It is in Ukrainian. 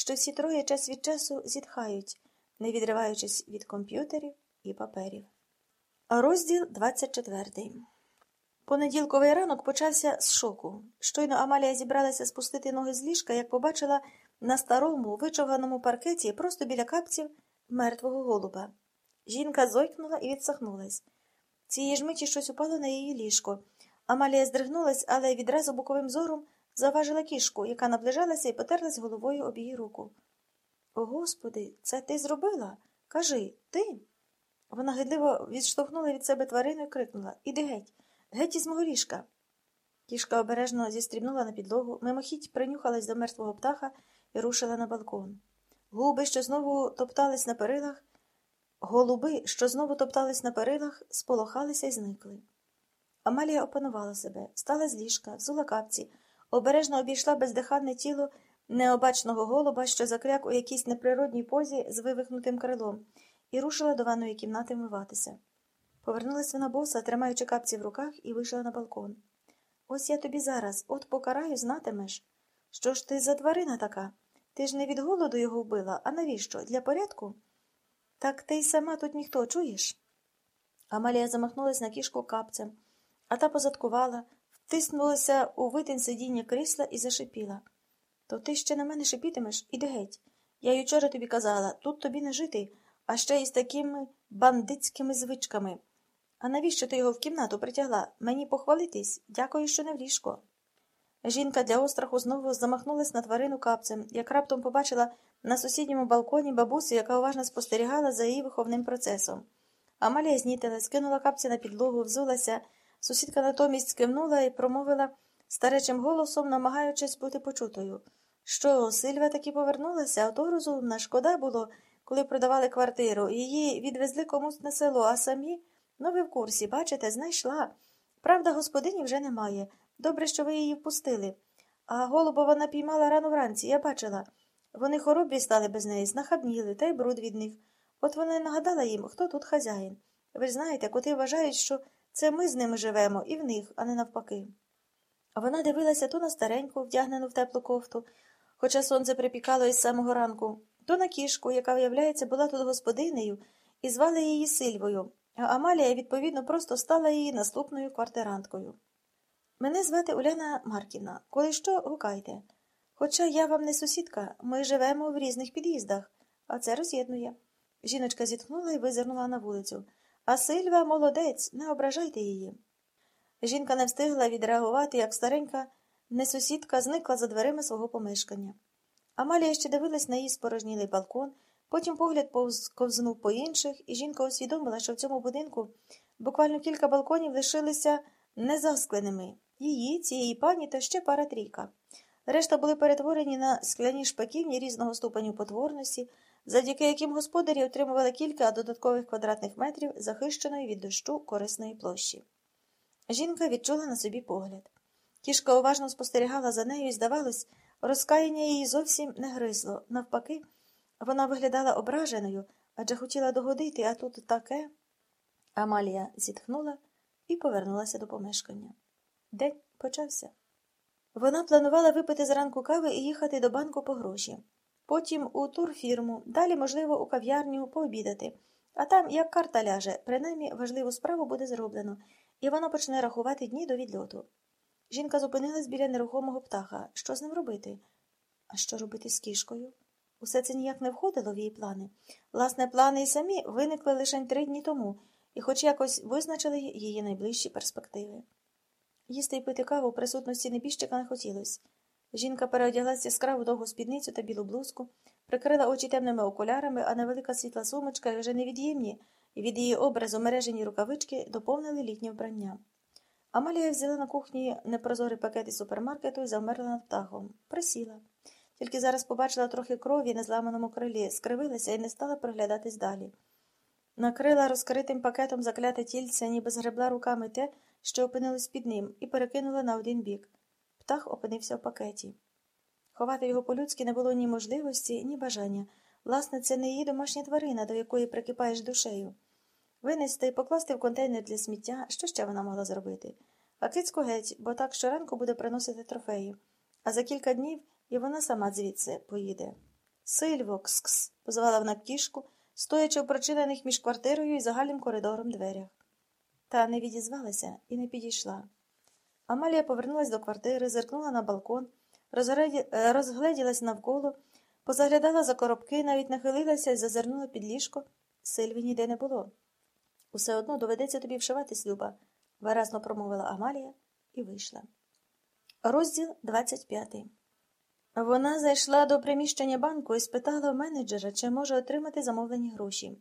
що всі троє час від часу зітхають, не відриваючись від комп'ютерів і паперів. Розділ 24 Понеділковий ранок почався з шоку. Щойно Амалія зібралася спустити ноги з ліжка, як побачила на старому, вичовганому паркеті просто біля капців мертвого голуба. Жінка зойкнула і відсахнулась. Цієї ж миті щось упало на її ліжко. Амалія здригнулась, але відразу боковим зором заважила кішку, яка наближалася і потерлась головою об її руку. О, Господи, це ти зробила? Кажи, ти? Вона гидливо відштовхнула від себе тварину і крикнула Іди геть, геть із мого ліжка. Кішка обережно зістрібнула на підлогу, мимохідь принюхалась до мертвого птаха і рушила на балкон. Губи, що знову топтались на перилах, голуби, що знову топтались на перилах, сполохалися і зникли. Амалія опанувала себе, стала з ліжка, взула капці, обережно обійшла бездиханне тіло необачного голуба, що закряк у якійсь неприродній позі з вивихнутим крилом, і рушила до ванної кімнати вмиватися. Повернулася вона боса, тримаючи капці в руках, і вийшла на балкон. Ось я тобі зараз, от покараю, знатимеш. Що ж ти за тварина така? Ти ж не від голоду його вбила, а навіщо? Для порядку? Так ти й сама тут ніхто, чуєш? Амалія замахнулась на кішку капцем, а та позадкувала, втиснулася у витин сидіння крісла і зашипіла. То ти ще на мене шипітимеш? Іди геть. Я й учора тобі казала, тут тобі не жити, а ще й з такими бандитськими звичками. А навіщо ти його в кімнату притягла? Мені похвалитись, дякую, що не в ліжко. Жінка для остраху знову замахнулась на тварину капцем, як раптом побачила на сусідньому балконі бабусю, яка уважно спостерігала за її виховним процесом. Амалія знітила, скинула капці на підлогу, взулася. Сусідка натомість кивнула і промовила старечим голосом, намагаючись бути почутою. Що, Сильва таки повернулася, а то розумна, шкода було, коли продавали квартиру. Її відвезли комусь на село, а самі, ну ви в курсі, бачите, знайшла. Правда, господині вже немає. Добре, що ви її впустили. А голуба вона піймала рано вранці, я бачила. Вони хоробрі стали без неї, знахабніли, та й бруд від них. От вона й нагадала їм, хто тут хазяїн. Ви ж знаєте, коти вважають, що це ми з ними живемо і в них, а не навпаки. Вона дивилася то на стареньку, вдягнену в теплу кофту, хоча сонце припікало із самого ранку, то на кішку, яка, виявляється, була тут господинею, і звали її Сильвою, а Амалія, відповідно, просто стала її наступною квартиранткою. Мене звати Уляна Марківна. Коли що, гукайте. Хоча я вам не сусідка, ми живемо в різних під'їздах, а це роз'єднує. Жіночка зітхнула і визирнула на вулицю. А Сильва молодець, не ображайте її. Жінка не встигла відреагувати, як старенька несусідка зникла за дверима свого помешкання. Амалія ще дивилась на її спорожнілий балкон, потім погляд ковзнув по інших, і жінка усвідомила, що в цьому будинку буквально кілька балконів лишилися незаскленими її, цієї пані та ще пара трійка. Решта були перетворені на скляні шпаківні різного ступеню потворності, завдяки яким господарі отримували кілька додаткових квадратних метрів захищеної від дощу корисної площі. Жінка відчула на собі погляд. Кішка уважно спостерігала за нею і, здавалось, розкаяння її зовсім не гризло. Навпаки, вона виглядала ображеною, адже хотіла догодити, а тут таке. Амалія зітхнула і повернулася до помешкання. День почався. Вона планувала випити зранку кави і їхати до банку по гроші. Потім у турфірму, далі, можливо, у кав'ярню пообідати, а там, як карта ляже, принаймні важливу справу буде зроблено, і вона почне рахувати дні до відльоту. Жінка зупинилась біля нерухомого птаха. Що з ним робити? А що робити з кішкою? Усе це ніяк не входило в її плани. Власне, плани і самі виникли лише три дні тому, і хоч якось визначили її найближчі перспективи. Їсти й пити каву в присутності небіжчика не хотілося. Жінка переодяглася яскраву довгу спідницю та білу блузку, прикрила очі темними окулярами, а невелика світла сумочка вже невід'ємні, і від її образу мережені рукавички доповнили літнє вбрання. Амалія взяла на кухні непрозорий пакет із супермаркету і завмерла над птахом. Присіла. Тільки зараз побачила трохи крові на зламаному крилі, скривилася і не стала приглядатись далі. Накрила розкритим пакетом закляте тільце, ніби згребла руками те, що опинилось під ним, і перекинула на один бік. Птах опинився в пакеті. Ховати його по-людськи не було ні можливості, ні бажання. Власне, це не її домашня тварина, до якої прикипаєш душею. Винести і покласти в контейнер для сміття, що ще вона могла зробити? А геть, бо так щоранку буде приносити трофеї, а за кілька днів і вона сама звідси поїде. Сильво, позвала вона кішку, стоячи в прочинених між квартирою і загальним коридором дверях. Та не відізвалася і не підійшла. Амалія повернулась до квартири, зиркнула на балкон, е, розгледілась навколо, позаглядала за коробки, навіть нахилилася і зазирнула під ліжко. Сильві ніде не було. Усе одно доведеться тобі вшиватись, Люба, виразно промовила Амалія і вийшла. Розділ 25. Вона зайшла до приміщення банку і спитала у менеджера, чи може отримати замовлені гроші.